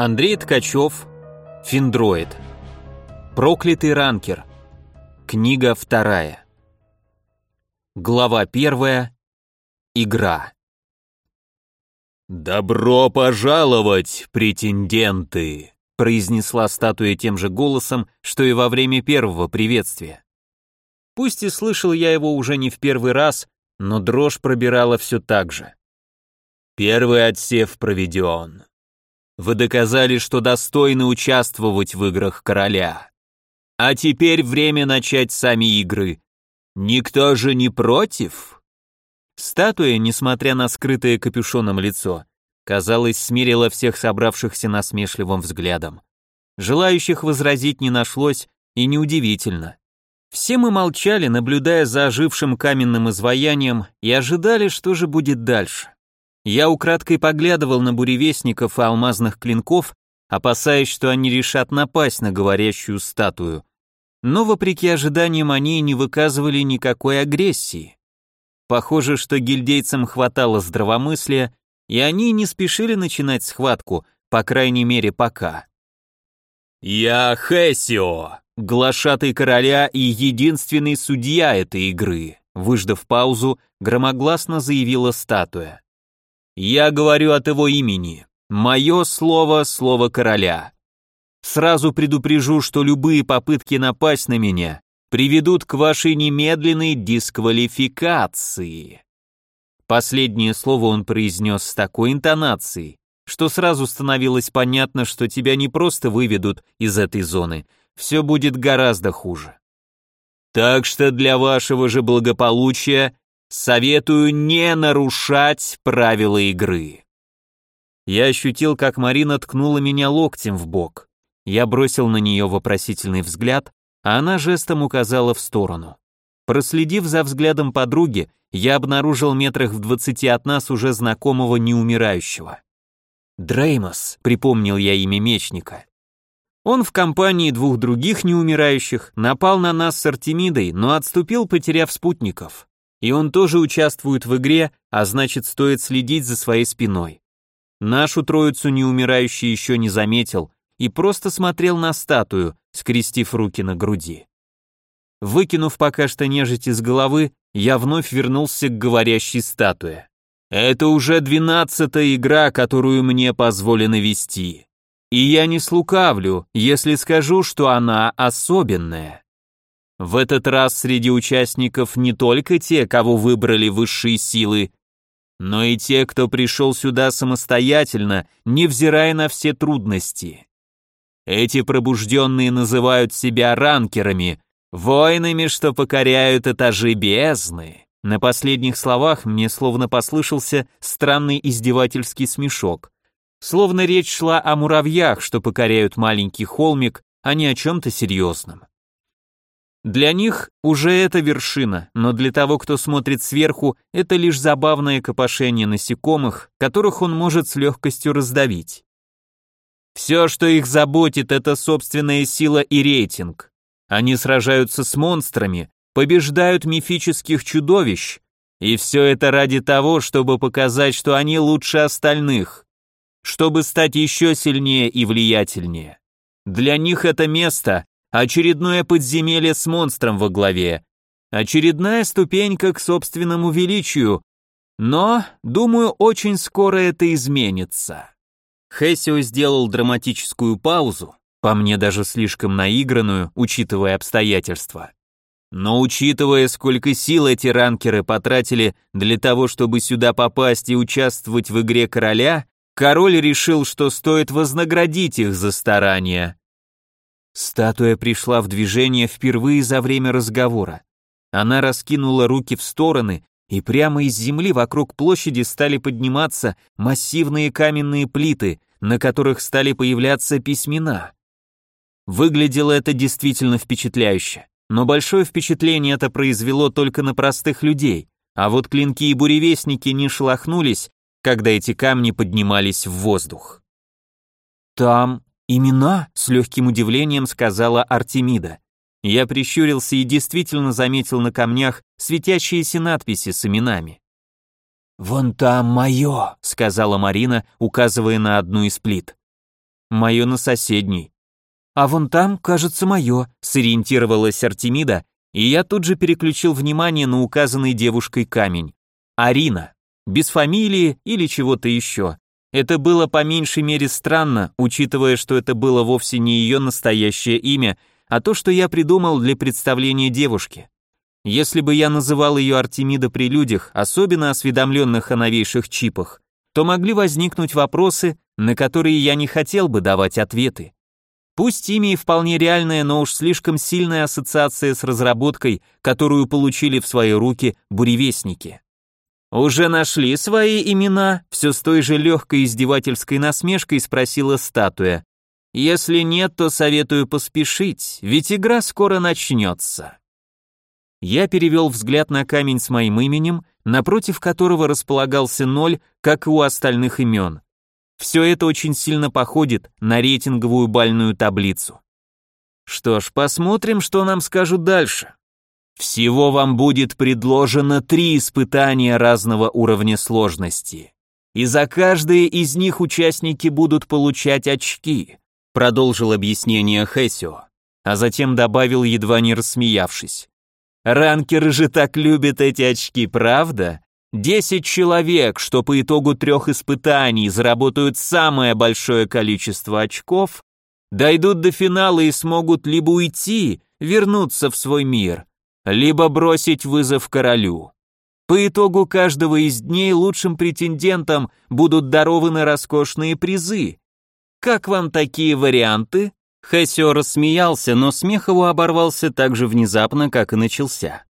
Андрей Ткачев, Финдроид. Проклятый ранкер. Книга вторая. Глава первая. Игра. «Добро пожаловать, претенденты!» произнесла статуя тем же голосом, что и во время первого приветствия. Пусть и слышал я его уже не в первый раз, но дрожь пробирала все так же. Первый отсев проведен. Вы доказали, что достойны участвовать в играх короля. А теперь время начать сами игры. Никто же не против? Статуя, несмотря на скрытое капюшоном лицо, казалось, смирила всех собравшихся насмешливым взглядом. Желающих возразить не нашлось, и неудивительно. Все мы молчали, наблюдая за ожившим каменным изваянием, и ожидали, что же будет дальше. Я украдкой поглядывал на буревестников и алмазных клинков, опасаясь, что они решат напасть на говорящую статую. Но, вопреки ожиданиям, они не выказывали никакой агрессии. Похоже, что гильдейцам хватало здравомыслия, и они не спешили начинать схватку, по крайней мере, пока. «Я Хесио, глашатый короля и единственный судья этой игры», выждав паузу, громогласно заявила статуя. «Я говорю от его имени. Мое слово — слово короля. Сразу предупрежу, что любые попытки напасть на меня приведут к вашей немедленной дисквалификации. Последнее слово он произнес с такой интонацией, что сразу становилось понятно, что тебя не просто выведут из этой зоны, все будет гораздо хуже. Так что для вашего же благополучия советую не нарушать правила игры. Я ощутил, как Марина ткнула меня локтем в бок. Я бросил на нее вопросительный взгляд, а она жестом указала в сторону. Проследив за взглядом подруги, я обнаружил метрах в двадцати от нас уже знакомого неумирающего. Дреймос, припомнил я имя мечника. Он в компании двух других неумирающих напал на нас с Артемидой, но отступил, потеряв спутников. И он тоже участвует в игре, а значит стоит следить за своей спиной. Нашу троицу неумирающий еще не заметил и просто смотрел на статую, скрестив руки на груди. Выкинув пока что нежить из головы, я вновь вернулся к говорящей статуе. Это уже двенадцатая игра, которую мне позволено вести. И я не слукавлю, если скажу, что она особенная. В этот раз среди участников не только те, кого выбрали высшие силы, но и те, кто пришел сюда самостоятельно, невзирая на все трудности. Эти пробужденные называют себя ранкерами, воинами, что покоряют этажи бездны. На последних словах мне словно послышался странный издевательский смешок. Словно речь шла о муравьях, что покоряют маленький холмик, а не о чем-то серьезном. Для них уже это вершина, но для того, кто смотрит сверху, это лишь забавное копошение насекомых, которых он может с легкостью раздавить. Все, что их заботит, это собственная сила и рейтинг. Они сражаются с монстрами, побеждают мифических чудовищ, и все это ради того, чтобы показать, что они лучше остальных, чтобы стать еще сильнее и влиятельнее. Для них это место – очередное подземелье с монстром во главе, очередная ступенька к собственному величию, но, думаю, очень скоро это изменится. Хессио сделал драматическую паузу, по мне даже слишком наигранную, учитывая обстоятельства. Но учитывая, сколько сил эти ранкеры потратили для того, чтобы сюда попасть и участвовать в игре короля, король решил, что стоит вознаградить их за старания. Статуя пришла в движение впервые за время разговора. Она раскинула руки в стороны, и прямо из земли вокруг площади стали подниматься массивные каменные плиты, на которых стали появляться письмена. Выглядело это действительно впечатляюще, но большое впечатление это произвело только на простых людей, а вот клинки и буревестники не шелохнулись, когда эти камни поднимались в воздух. «Там имена?» — с легким удивлением сказала Артемида. Я прищурился и действительно заметил на камнях светящиеся надписи с именами. «Вон там мое», — сказала Марина, указывая на одну из плит. Мое на соседней. А вон там, кажется, мое, сориентировалась Артемида, и я тут же переключил внимание на указанный девушкой камень. Арина. Без фамилии или чего-то еще. Это было по меньшей мере странно, учитывая, что это было вовсе не ее настоящее имя, а то, что я придумал для представления девушки. Если бы я называл ее Артемида при людях, особенно осведомленных о новейших чипах, то могли возникнуть вопросы, на которые я не хотел бы давать ответы. Пусть имя и вполне реальная, но уж слишком сильная ассоциация с разработкой, которую получили в свои руки буревестники. «Уже нашли свои имена?» — все с той же легкой издевательской насмешкой спросила статуя. «Если нет, то советую поспешить, ведь игра скоро начнется». Я перевел взгляд на камень с моим именем, напротив которого располагался ноль, как и у остальных имен. Все это очень сильно походит на рейтинговую бальную таблицу. Что ж, посмотрим, что нам скажут дальше. Всего вам будет предложено три испытания разного уровня сложности. И за каждое из них участники будут получать очки, продолжил объяснение Хесио, а затем добавил, едва не рассмеявшись. Ранкеры же так любят эти очки, правда? Десять человек, что по итогу трех испытаний заработают самое большое количество очков, дойдут до финала и смогут либо уйти, вернуться в свой мир, либо бросить вызов королю. По итогу каждого из дней лучшим претендентам будут дарованы роскошные призы. Как вам такие варианты? Хэсио рассмеялся, но смех его оборвался так же внезапно, как и начался.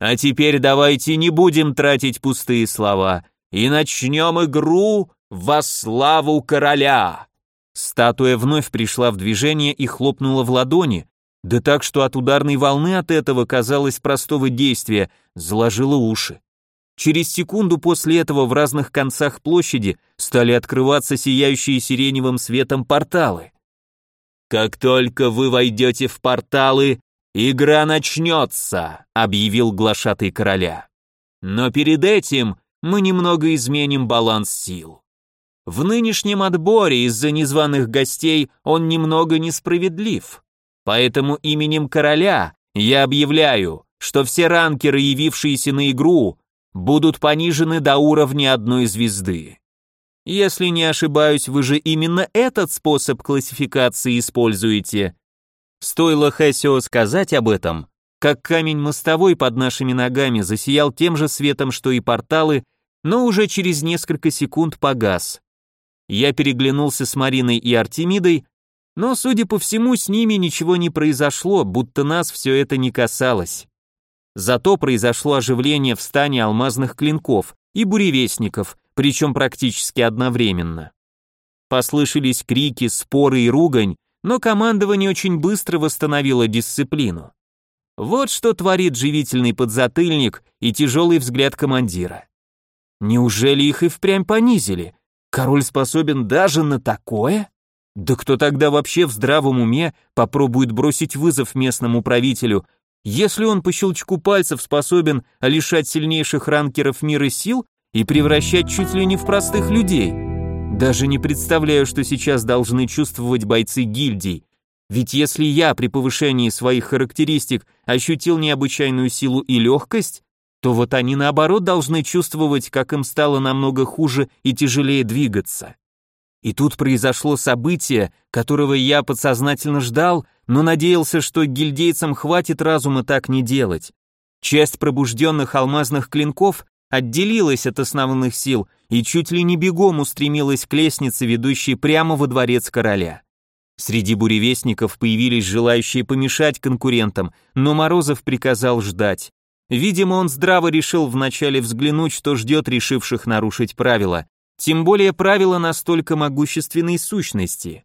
А теперь давайте не будем тратить пустые слова и начнем игру во славу короля. Статуя вновь пришла в движение и хлопнула в ладони, да так, что от ударной волны от этого, казалось, простого действия, заложило уши. Через секунду после этого в разных концах площади стали открываться сияющие сиреневым светом порталы. «Как только вы войдете в порталы, игра начнется», — объявил глашатый короля. «Но перед этим мы немного изменим баланс сил. В нынешнем отборе из-за незваных гостей он немного несправедлив. Поэтому именем короля я объявляю, что все ранкеры, явившиеся на игру, будут понижены до уровня одной звезды. Если не ошибаюсь, вы же именно этот способ классификации используете. Стоило Хэсио сказать об этом, как камень мостовой под нашими ногами засиял тем же светом, что и порталы, но уже через несколько секунд погас. Я переглянулся с Мариной и Артемидой, но, судя по всему, с ними ничего не произошло, будто нас все это не касалось. Зато произошло оживление в стане алмазных клинков и буревестников, причем практически одновременно. Послышались крики, споры и ругань, но командование очень быстро восстановило дисциплину. Вот что творит живительный подзатыльник и тяжелый взгляд командира. Неужели их и впрямь понизили? Король способен даже на такое? Да кто тогда вообще в здравом уме попробует бросить вызов местному правителю, если он по щелчку пальцев способен лишать сильнейших ранкеров мира сил и превращать чуть ли не в простых людей? Даже не представляю, что сейчас должны чувствовать бойцы гильдий. Ведь если я при повышении своих характеристик ощутил необычайную силу и легкость, то вот они наоборот должны чувствовать, как им стало намного хуже и тяжелее двигаться. И тут произошло событие, которого я подсознательно ждал, но надеялся, что гильдейцам хватит разума так не делать. Часть пробужденных алмазных клинков отделилась от основных сил и чуть ли не бегом устремилась к лестнице, ведущей прямо во дворец короля. Среди буревестников появились желающие помешать конкурентам, но Морозов приказал ждать. Видимо, он здраво решил вначале взглянуть, что ждет решивших нарушить правила, тем более правила настолько могущественной сущности.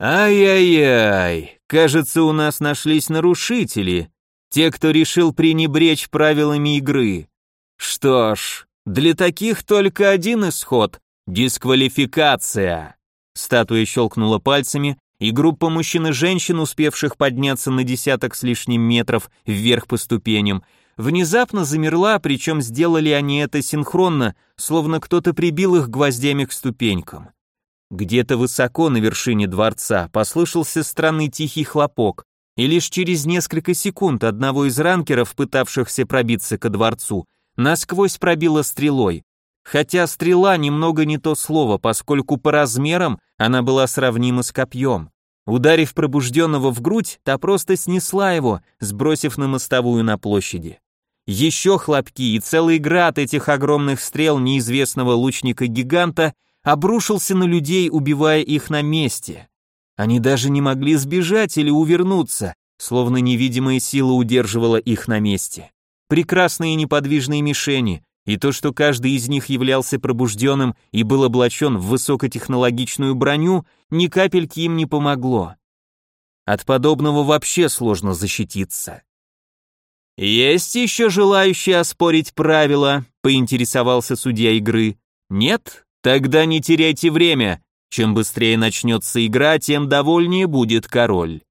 Ай-яй-яй, кажется, у нас нашлись нарушители, те, кто решил пренебречь правилами игры. Что ж, для таких только один исход — дисквалификация. Статуя щелкнула пальцами, и группа мужчин и женщин, успевших подняться на десяток с лишним метров вверх по ступеням, внезапно замерла, причем сделали они это синхронно, словно кто-то прибил их гвоздями к ступенькам. Где-то высоко на вершине дворца послышался странный тихий хлопок, и лишь через несколько секунд одного из ранкеров, пытавшихся пробиться ко дворцу, насквозь пробило стрелой. Хотя стрела немного не то слово, поскольку по размерам она была сравнима с копьем. Ударив пробужденного в грудь, та просто снесла его, сбросив на мостовую на площади. Еще хлопки и целый град этих огромных стрел неизвестного лучника-гиганта обрушился на людей, убивая их на месте. Они даже не могли сбежать или увернуться, словно невидимая сила удерживала их на месте. Прекрасные неподвижные мишени, и то, что каждый из них являлся пробужденным и был облачен в высокотехнологичную броню, ни капельки им не помогло. От подобного вообще сложно защититься. «Есть еще желающие оспорить правила?» — поинтересовался судья игры. «Нет? Тогда не теряйте время. Чем быстрее начнется игра, тем довольнее будет король».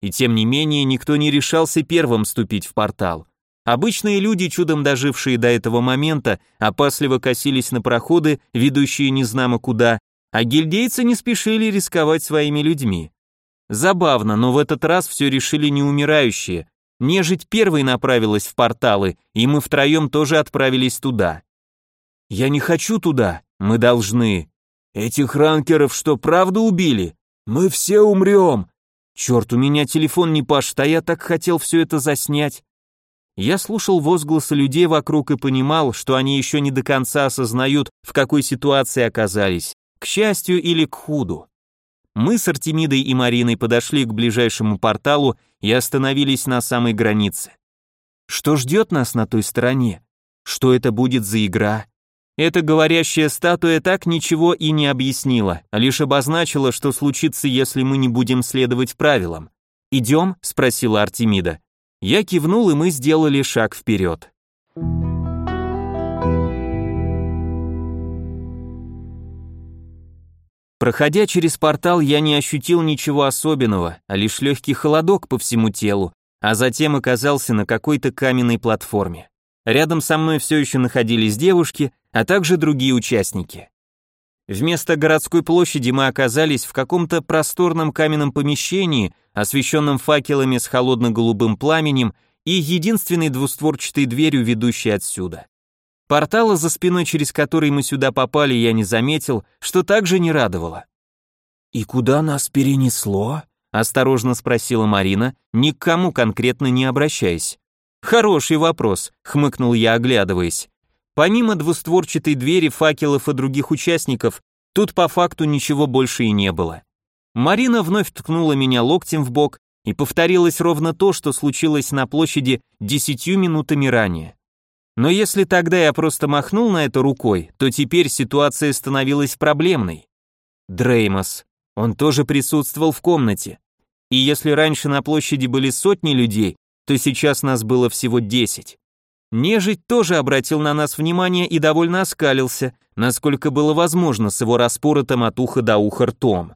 И тем не менее, никто не решался первым ступить в портал. Обычные люди, чудом дожившие до этого момента, опасливо косились на проходы, ведущие незнамо куда, а гильдейцы не спешили рисковать своими людьми. Забавно, но в этот раз все решили неумирающие. Нежить первой направилась в порталы, и мы втроем тоже отправились туда. «Я не хочу туда, мы должны. Этих ранкеров что, правда убили? Мы все умрем!» «Черт, у меня телефон не пашет, а я так хотел все это заснять». Я слушал возгласы людей вокруг и понимал, что они еще не до конца осознают, в какой ситуации оказались, к счастью или к худу. Мы с Артемидой и Мариной подошли к ближайшему порталу и остановились на самой границе. Что ждет нас на той стороне? Что это будет за игра? Эта говорящая статуя так ничего и не объяснила, а лишь обозначила, что случится, если мы не будем следовать правилам. «Идем?» — спросила Артемида. Я кивнул, и мы сделали шаг вперед. Проходя через портал, я не ощутил ничего особенного, а лишь легкий холодок по всему телу, а затем оказался на какой-то каменной платформе. Рядом со мной все еще находились девушки, а также другие участники. Вместо городской площади мы оказались в каком-то просторном каменном помещении, освещенном факелами с холодно-голубым пламенем и единственной двустворчатой дверью, ведущей отсюда. Портала за спиной, через который мы сюда попали, я не заметил, что также не радовало. «И куда нас перенесло?» — осторожно спросила Марина, ни к кому конкретно не обращаясь. «Хороший вопрос», — хмыкнул я, оглядываясь. Помимо двустворчатой двери, факелов и других участников, тут по факту ничего больше и не было. Марина вновь ткнула меня локтем в бок, и повторилось ровно то, что случилось на площади десятью минутами ранее. Но если тогда я просто махнул на это рукой, то теперь ситуация становилась проблемной. Дреймос. Он тоже присутствовал в комнате. И если раньше на площади были сотни людей, то сейчас нас было всего десять. Нежить тоже обратил на нас внимание и довольно оскалился, насколько было возможно с его распоротым от уха до уха ртом.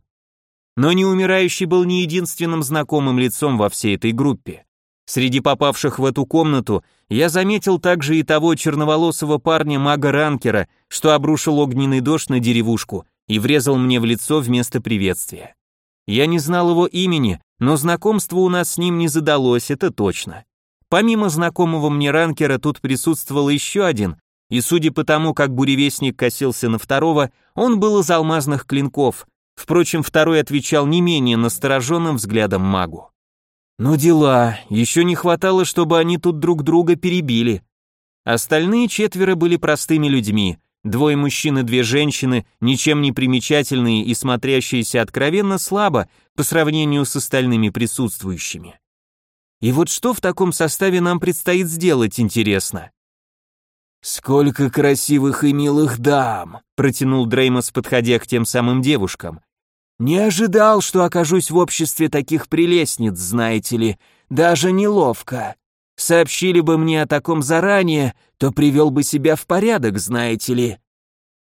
Но неумирающий был не единственным знакомым лицом во всей этой группе. Среди попавших в эту комнату я заметил также и того черноволосого парня мага Ранкера, что обрушил огненный дождь на деревушку и врезал мне в лицо вместо приветствия. Я не знал его имени, но знакомство у нас с ним не задалось, это точно. Помимо знакомого мне ранкера тут присутствовал еще один, и судя по тому, как буревестник косился на второго, он был из алмазных клинков. Впрочем, второй отвечал не менее настороженным взглядом магу. Ну дела, еще не хватало, чтобы они тут друг друга перебили. Остальные четверо были простыми людьми, двое мужчин и две женщины, ничем не примечательные и смотрящиеся откровенно слабо по сравнению с остальными присутствующими. И вот что в таком составе нам предстоит сделать, интересно? «Сколько красивых и милых дам!» — протянул Дреймос, подходя к тем самым девушкам. «Не ожидал, что окажусь в обществе таких прелестниц, знаете ли, даже неловко. Сообщили бы мне о таком заранее, то привел бы себя в порядок, знаете ли».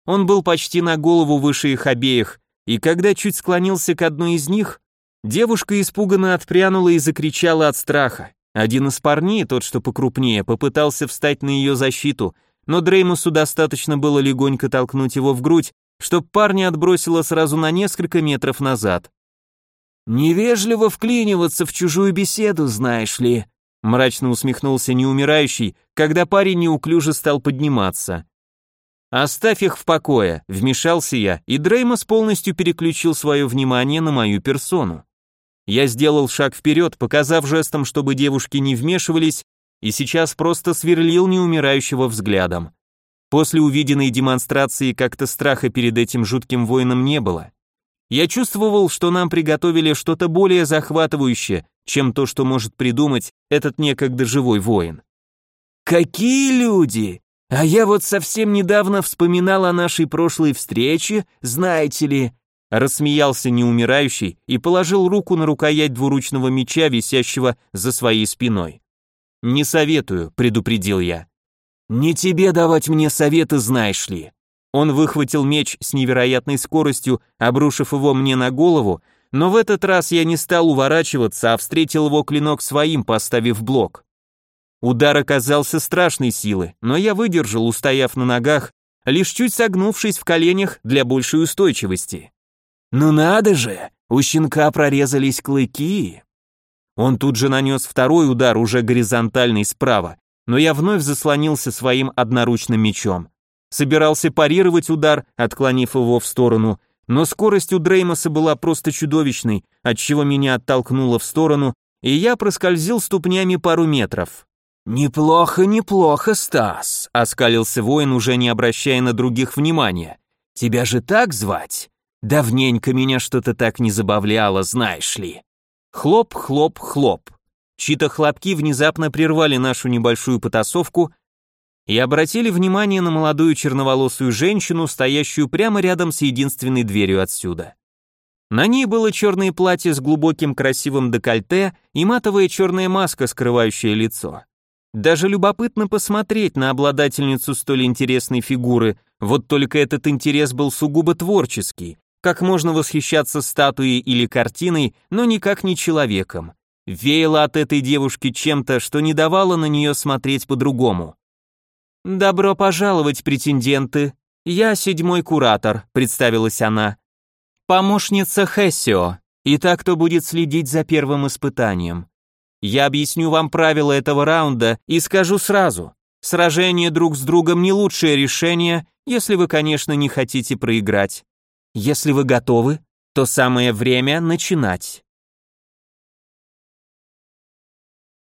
Он был почти на голову выше их обеих, и когда чуть склонился к одной из них, Девушка испуганно отпрянула и закричала от страха. Один из парней, тот, что покрупнее, попытался встать на ее защиту, но Дреймусу достаточно было легонько толкнуть его в грудь, чтоб парня отбросило сразу на несколько метров назад. «Невежливо вклиниваться в чужую беседу, знаешь ли», мрачно усмехнулся неумирающий, когда парень неуклюже стал подниматься. «Оставь их в покое», — вмешался я, и Дреймос полностью переключил свое внимание на мою персону. Я сделал шаг вперед, показав жестом, чтобы девушки не вмешивались, и сейчас просто сверлил неумирающего взглядом. После увиденной демонстрации как-то страха перед этим жутким воином не было. Я чувствовал, что нам приготовили что-то более захватывающее, чем то, что может придумать этот некогда живой воин. «Какие люди! А я вот совсем недавно вспоминал о нашей прошлой встрече, знаете ли...» Рассмеялся неумирающий и положил руку на рукоять двуручного меча, висящего за своей спиной. «Не советую», — предупредил я. «Не тебе давать мне советы, знаешь ли. Он выхватил меч с невероятной скоростью, обрушив его мне на голову, но в этот раз я не стал уворачиваться, а встретил его клинок своим, поставив блок. Удар оказался страшной силы, но я выдержал, устояв на ногах, лишь чуть согнувшись в коленях для большей устойчивости. «Ну надо же, у щенка прорезались клыки!» Он тут же нанес второй удар, уже горизонтальный справа, но я вновь заслонился своим одноручным мечом собирался парировать удар, отклонив его в сторону, но скорость у Дреймоса была просто чудовищной, отчего меня оттолкнуло в сторону, и я проскользил ступнями пару метров. «Неплохо, неплохо, Стас», — оскалился воин, уже не обращая на других внимания. «Тебя же так звать? Давненько меня что-то так не забавляло, знаешь ли». Хлоп, хлоп, хлоп. Чьи-то хлопки внезапно прервали нашу небольшую потасовку, и обратили внимание на молодую черноволосую женщину, стоящую прямо рядом с единственной дверью отсюда. На ней было черное платье с глубоким красивым декольте и матовая черная маска, скрывающая лицо. Даже любопытно посмотреть на обладательницу столь интересной фигуры, вот только этот интерес был сугубо творческий. Как можно восхищаться статуей или картиной, но никак не человеком. Веяло от этой девушки чем-то, что не давало на нее смотреть по-другому. «Добро пожаловать, претенденты. Я седьмой куратор», — представилась она. «Помощница Хессио, и та, кто будет следить за первым испытанием. Я объясню вам правила этого раунда и скажу сразу. Сражение друг с другом не лучшее решение, если вы, конечно, не хотите проиграть. Если вы готовы, то самое время начинать».